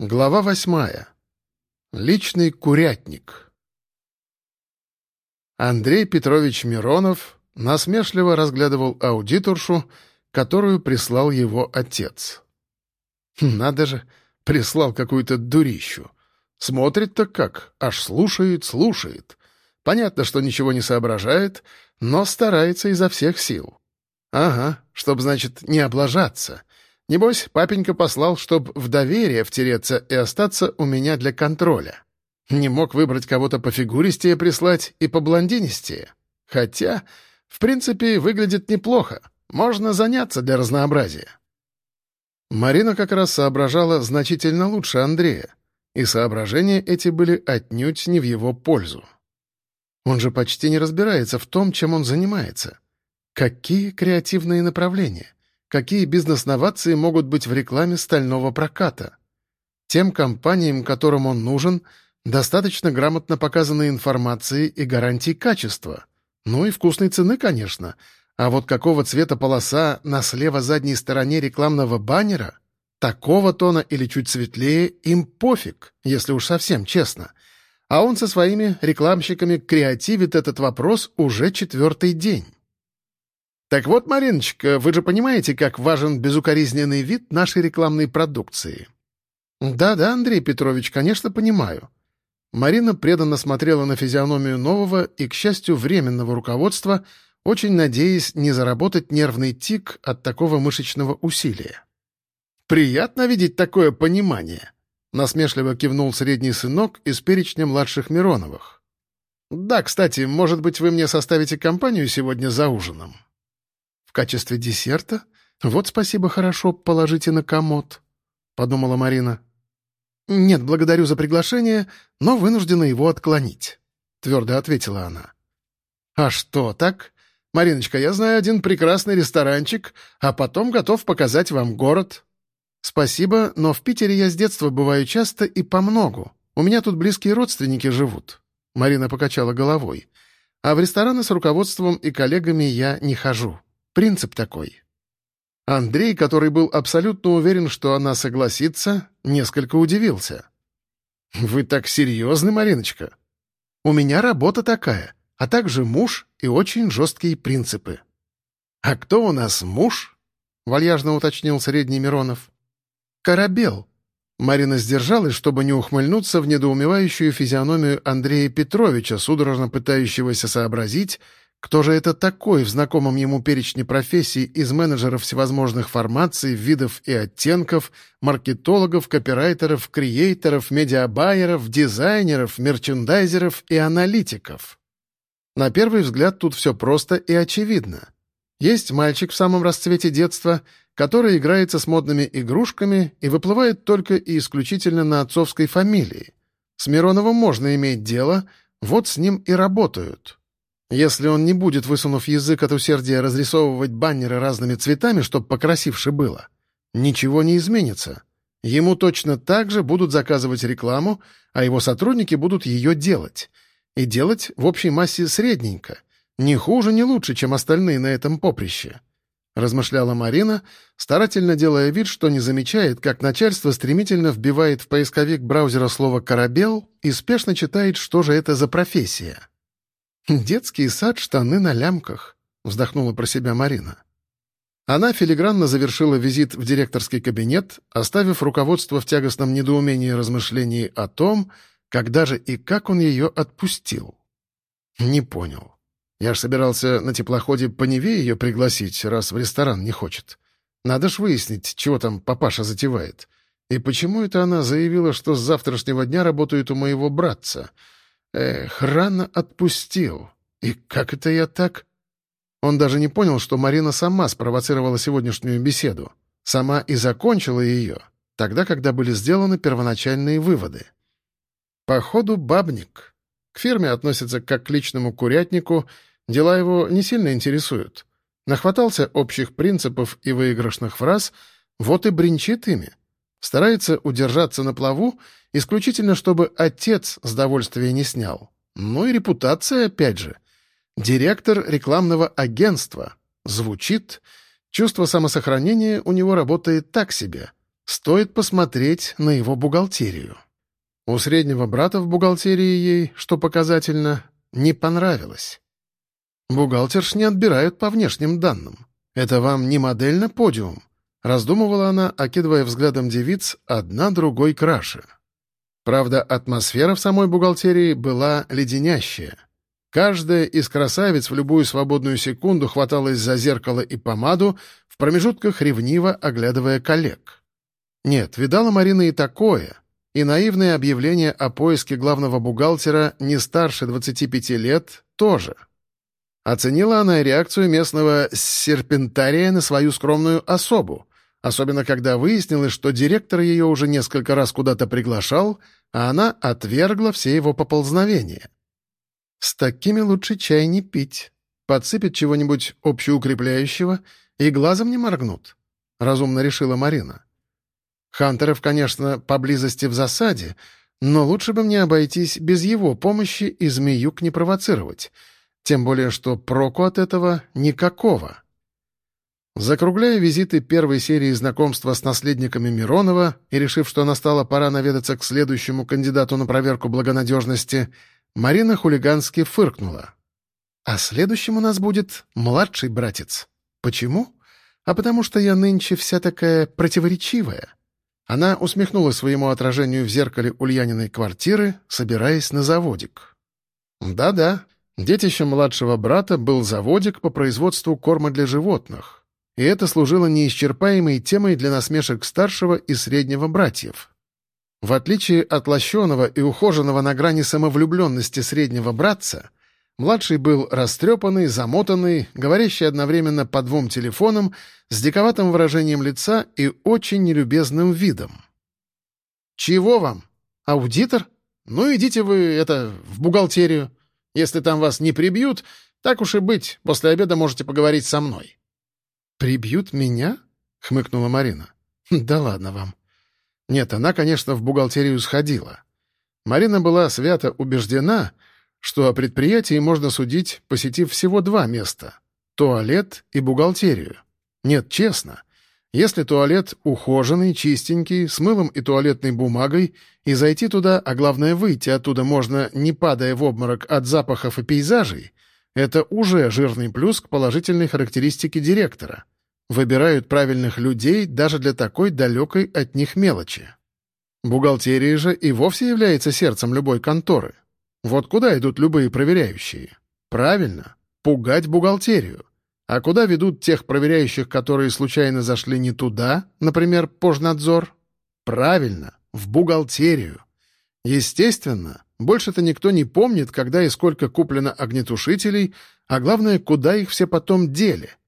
Глава восьмая. Личный курятник. Андрей Петрович Миронов насмешливо разглядывал аудиторшу, которую прислал его отец. Надо же, прислал какую-то дурищу. Смотрит-то как, аж слушает, слушает. Понятно, что ничего не соображает, но старается изо всех сил. Ага, чтоб, значит, не облажаться — Небось, папенька послал, чтоб в доверие втереться и остаться у меня для контроля. Не мог выбрать кого-то по фигуристее прислать и по блондинистее. Хотя, в принципе, выглядит неплохо. Можно заняться для разнообразия. Марина как раз соображала значительно лучше Андрея, и соображения эти были отнюдь не в его пользу. Он же почти не разбирается в том, чем он занимается. Какие креативные направления? Какие бизнес-новации могут быть в рекламе стального проката. Тем компаниям, которым он нужен, достаточно грамотно показаны информации и гарантии качества. Ну и вкусной цены, конечно. А вот какого цвета полоса на слева задней стороне рекламного баннера, такого тона или чуть светлее, им пофиг, если уж совсем честно. А он со своими рекламщиками креативит этот вопрос уже четвертый день. Так вот, Мариночка, вы же понимаете, как важен безукоризненный вид нашей рекламной продукции. Да-да, Андрей Петрович, конечно, понимаю. Марина преданно смотрела на физиономию нового и, к счастью, временного руководства, очень надеясь не заработать нервный тик от такого мышечного усилия. «Приятно видеть такое понимание», — насмешливо кивнул средний сынок из перечня младших Мироновых. «Да, кстати, может быть, вы мне составите компанию сегодня за ужином?» Качестве десерта? Вот спасибо хорошо, положите на комод», — подумала Марина. «Нет, благодарю за приглашение, но вынуждена его отклонить», — твердо ответила она. «А что так? Мариночка, я знаю один прекрасный ресторанчик, а потом готов показать вам город». «Спасибо, но в Питере я с детства бываю часто и помногу. У меня тут близкие родственники живут». Марина покачала головой. «А в рестораны с руководством и коллегами я не хожу». Принцип такой. Андрей, который был абсолютно уверен, что она согласится, несколько удивился. «Вы так серьезны, Мариночка? У меня работа такая, а также муж и очень жесткие принципы». «А кто у нас муж?» — вальяжно уточнил Средний Миронов. «Корабел». Марина сдержалась, чтобы не ухмыльнуться в недоумевающую физиономию Андрея Петровича, судорожно пытающегося сообразить, кто же это такой в знакомом ему перечне профессий из менеджеров всевозможных формаций, видов и оттенков, маркетологов, копирайтеров, креаторов, медиабайеров, дизайнеров, мерчендайзеров и аналитиков? На первый взгляд тут все просто и очевидно. Есть мальчик в самом расцвете детства, который играется с модными игрушками и выплывает только и исключительно на отцовской фамилии. С Мироновым можно иметь дело, вот с ним и работают. Если он не будет, высунув язык от усердия, разрисовывать баннеры разными цветами, чтоб покрасивше было, ничего не изменится. Ему точно так же будут заказывать рекламу, а его сотрудники будут ее делать. И делать в общей массе средненько. Не хуже, не лучше, чем остальные на этом поприще. Размышляла Марина, старательно делая вид, что не замечает, как начальство стремительно вбивает в поисковик браузера слово «корабел» и спешно читает, что же это за профессия. «Детский сад, штаны на лямках», — вздохнула про себя Марина. Она филигранно завершила визит в директорский кабинет, оставив руководство в тягостном недоумении размышлений о том, когда же и как он ее отпустил. «Не понял. Я ж собирался на теплоходе по Неве ее пригласить, раз в ресторан не хочет. Надо ж выяснить, чего там папаша затевает. И почему это она заявила, что с завтрашнего дня работает у моего братца?» Эх, рано отпустил. И как это я так? Он даже не понял, что Марина сама спровоцировала сегодняшнюю беседу. Сама и закончила ее, тогда, когда были сделаны первоначальные выводы. Походу, бабник. К фирме относится как к личному курятнику, дела его не сильно интересуют. Нахватался общих принципов и выигрышных фраз, вот и бренчит ими. Старается удержаться на плаву исключительно, чтобы отец с довольствия не снял. Ну и репутация, опять же. Директор рекламного агентства. Звучит. Чувство самосохранения у него работает так себе. Стоит посмотреть на его бухгалтерию. У среднего брата в бухгалтерии ей, что показательно, не понравилось. Бухгалтерш не отбирают по внешним данным. Это вам не модель на подиум. Раздумывала она, окидывая взглядом девиц, одна другой краше. Правда, атмосфера в самой бухгалтерии была леденящая. Каждая из красавиц в любую свободную секунду хваталась за зеркало и помаду, в промежутках ревниво оглядывая коллег. Нет, видала Марина и такое — и наивное объявление о поиске главного бухгалтера не старше 25 лет тоже. Оценила она реакцию местного серпентария на свою скромную особу, особенно когда выяснилось, что директор ее уже несколько раз куда-то приглашал, а она отвергла все его поползновения. С такими лучше чай не пить. Подсыпет чего-нибудь общеукрепляющего и глазом не моргнут, — разумно решила Марина. Хантеров, конечно, поблизости в засаде, но лучше бы мне обойтись без его помощи и змеюк не провоцировать. Тем более, что проку от этого никакого. Закругляя визиты первой серии знакомства с наследниками Миронова и решив, что настала пора наведаться к следующему кандидату на проверку благонадежности, Марина хулигански фыркнула. «А следующим у нас будет младший братец. Почему? А потому что я нынче вся такая противоречивая». Она усмехнулась своему отражению в зеркале Ульяниной квартиры, собираясь на заводик. Да-да, детищем младшего брата был заводик по производству корма для животных. И это служило неисчерпаемой темой для насмешек старшего и среднего братьев. В отличие от лощеного и ухоженного на грани самовлюбленности среднего братца, Младший был растрепанный, замотанный, говорящий одновременно по двум телефонам, с диковатым выражением лица и очень нелюбезным видом. «Чего вам? Аудитор? Ну, идите вы, это, в бухгалтерию. Если там вас не прибьют, так уж и быть, после обеда можете поговорить со мной». «Прибьют меня?» — хмыкнула Марина. «Да ладно вам». Нет, она, конечно, в бухгалтерию сходила. Марина была свято убеждена, что о предприятии можно судить, посетив всего два места — туалет и бухгалтерию. Нет, честно. Если туалет ухоженный, чистенький, с мылом и туалетной бумагой, и зайти туда, а главное выйти оттуда можно, не падая в обморок от запахов и пейзажей, это уже жирный плюс к положительной характеристике директора. Выбирают правильных людей даже для такой далекой от них мелочи. Бухгалтерия же и вовсе является сердцем любой конторы. Вот куда идут любые проверяющие? Правильно, пугать бухгалтерию. А куда ведут тех проверяющих, которые случайно зашли не туда, например, пожнадзор? Правильно, в бухгалтерию. Естественно, больше-то никто не помнит, когда и сколько куплено огнетушителей, а главное, куда их все потом дели —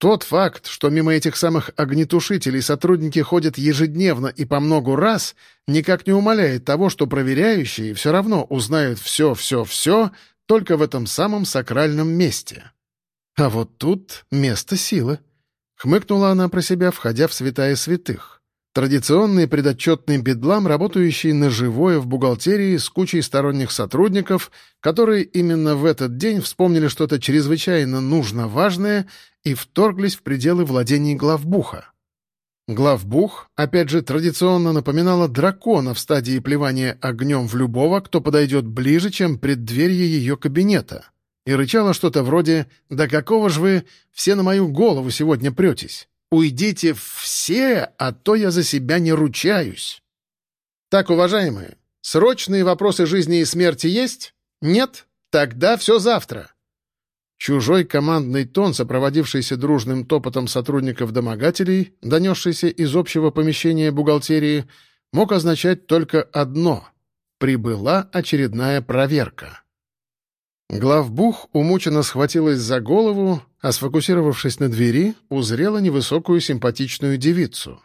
тот факт, что мимо этих самых огнетушителей сотрудники ходят ежедневно и по многу раз, никак не умаляет того, что проверяющие все равно узнают все-все-все только в этом самом сакральном месте. А вот тут место силы. Хмыкнула она про себя, входя в святая святых. Традиционный предотчетный бедлам, работающий на живое в бухгалтерии с кучей сторонних сотрудников, которые именно в этот день вспомнили что-то чрезвычайно нужно важное и вторглись в пределы владений главбуха. Главбух, опять же, традиционно напоминала дракона в стадии плевания огнем в любого, кто подойдет ближе, чем преддверие ее кабинета, и рычала что-то вроде «Да какого ж вы все на мою голову сегодня претесь?» Уйдите все, а то я за себя не ручаюсь. Так, уважаемые, срочные вопросы жизни и смерти есть? Нет? Тогда все завтра. Чужой командный тон, сопроводившийся дружным топотом сотрудников-домогателей, донесшийся из общего помещения бухгалтерии, мог означать только одно — прибыла очередная проверка. Главбух умученно схватилась за голову, а сфокусировавшись на двери, узрела невысокую симпатичную девицу.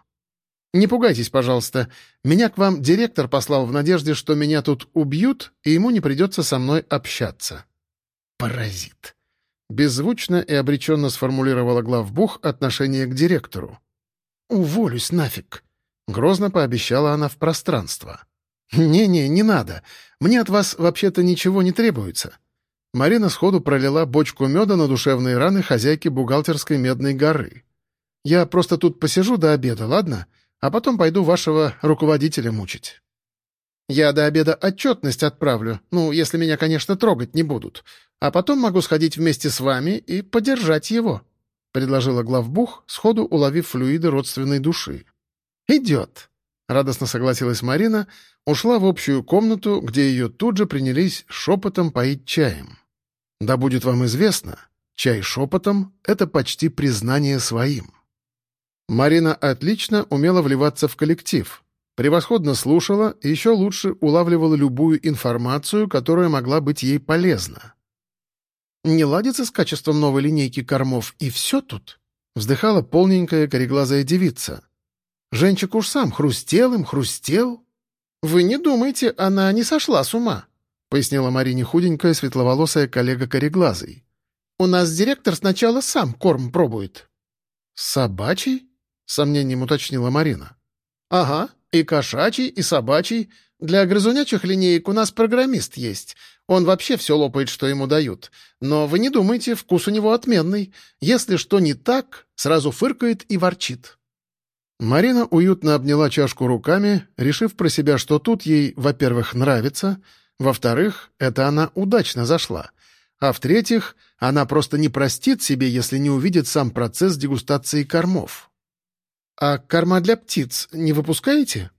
«Не пугайтесь, пожалуйста. Меня к вам директор послал в надежде, что меня тут убьют, и ему не придется со мной общаться». «Паразит!» Беззвучно и обреченно сформулировала главбух отношение к директору. «Уволюсь нафиг!» — грозно пообещала она в пространство. «Не-не, не надо. Мне от вас вообще-то ничего не требуется. Марина сходу пролила бочку меда на душевные раны хозяйки бухгалтерской медной горы. «Я просто тут посижу до обеда, ладно? а потом пойду вашего руководителя мучить. Я до обеда отчетность отправлю, ну, если меня, конечно, трогать не будут, а потом могу сходить вместе с вами и поддержать его», — предложила главбух, сходу уловив флюиды родственной души. «Идет», — радостно согласилась Марина, ушла в общую комнату, где ее тут же принялись шепотом поить чаем. «Да будет вам известно, чай шепотом — это почти признание своим». Марина отлично умела вливаться в коллектив, превосходно слушала и еще лучше улавливала любую информацию, которая могла быть ей полезна. «Не ладится с качеством новой линейки кормов, и все тут?» — вздыхала полненькая кореглазая девица. «Женчик уж сам хрустел им, хрустел». «Вы не думайте, она не сошла с ума», — пояснила Марине худенькая светловолосая коллега кореглазой. «У нас директор сначала сам корм пробует». «Собачий?» — сомнением уточнила Марина. «Ага, и кошачий, и собачий. Для грызунячих линеек у нас программист есть. Он вообще все лопает, что ему дают. Но вы не думайте, вкус у него отменный. Если что не так, сразу фыркает и ворчит». Марина уютно обняла чашку руками, решив про себя, что тут ей, во-первых, нравится, во-вторых, это она удачно зашла, а в-третьих, она просто не простит себе, если не увидит сам процесс дегустации кормов. «А корма для птиц не выпускаете?»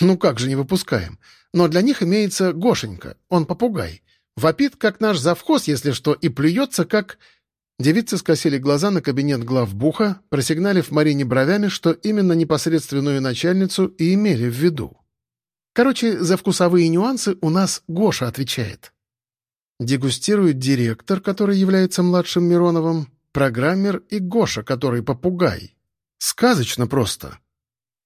«Ну как же не выпускаем? Но для них имеется Гошенька, он попугай. Вопит, как наш завхоз, если что, и плюется, как...» Девицы скосили глаза на кабинет главбуха, просигналив Марине бровями, что именно непосредственную начальницу и имели в виду. Короче, за вкусовые нюансы у нас Гоша отвечает. Дегустирует директор, который является младшим Мироновым, программер и Гоша, который попугай. Сказочно просто.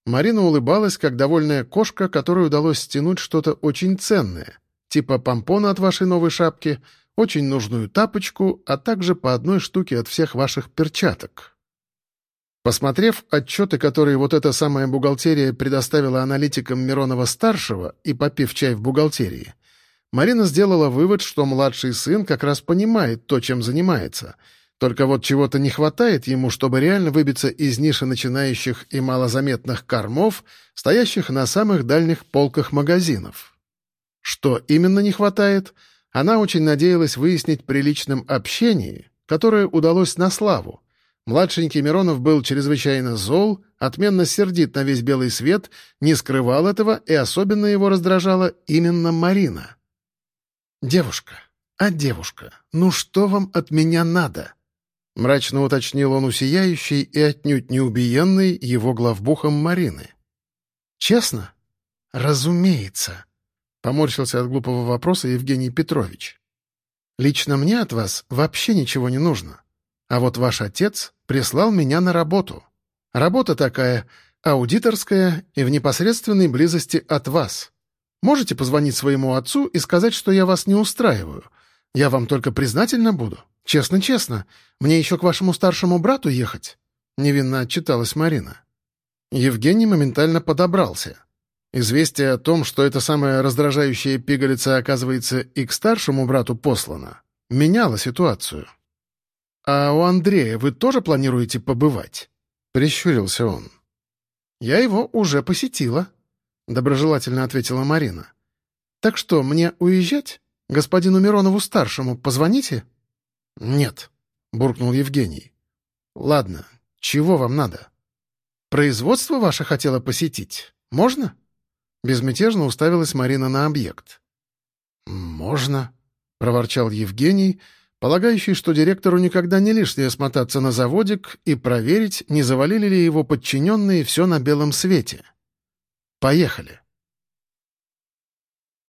Марина улыбалась, как довольная кошка, которой удалось стянуть что-то очень ценное, типа помпона от вашей новой шапки, очень нужную тапочку, а также по одной штуке от всех ваших перчаток. Посмотрев отчеты, которые вот эта самая бухгалтерия предоставила аналитикам Миронова-старшего и попив чай в бухгалтерии, Марина сделала вывод, что младший сын как раз понимает то, чем занимается — только вот чего-то не хватает ему, чтобы реально выбиться из ниши начинающих и малозаметных кормов, стоящих на самых дальних полках магазинов. Что именно не хватает, она очень надеялась выяснить при личном общении, которое удалось на славу. Младшенький Миронов был чрезвычайно зол, отменно сердит на весь белый свет, не скрывал этого, и особенно его раздражала именно Марина. «Девушка, а девушка, ну что вам от меня надо?» Мрачно уточнил он у сияющей и отнюдь не убиенной его главбухом Марины. «Честно? Разумеется», — поморщился от глупого вопроса Евгений Петрович. «Лично мне от вас вообще ничего не нужно. А вот ваш отец прислал меня на работу. Работа такая аудиторская и в непосредственной близости от вас. Можете позвонить своему отцу и сказать, что я вас не устраиваю. Я вам только признательна буду». «Честно-честно, мне еще к вашему старшему брату ехать?» — невинно отчиталась Марина. Евгений моментально подобрался. Известие о том, что эта самая раздражающая пигалица оказывается и к старшему брату послана, меняло ситуацию. «А у Андрея вы тоже планируете побывать?» — прищурился он. «Я его уже посетила», — доброжелательно ответила Марина. «Так что, мне уезжать? Господину Миронову-старшему позвоните?» «Нет», — буркнул Евгений. «Ладно, чего вам надо?» «Производство ваше хотела посетить? Можно?» Безмятежно уставилась Марина на объект. «Можно», — проворчал Евгений, полагающий, что директору никогда не лишнее смотаться на заводик и проверить, не завалили ли его подчиненные все на белом свете. «Поехали».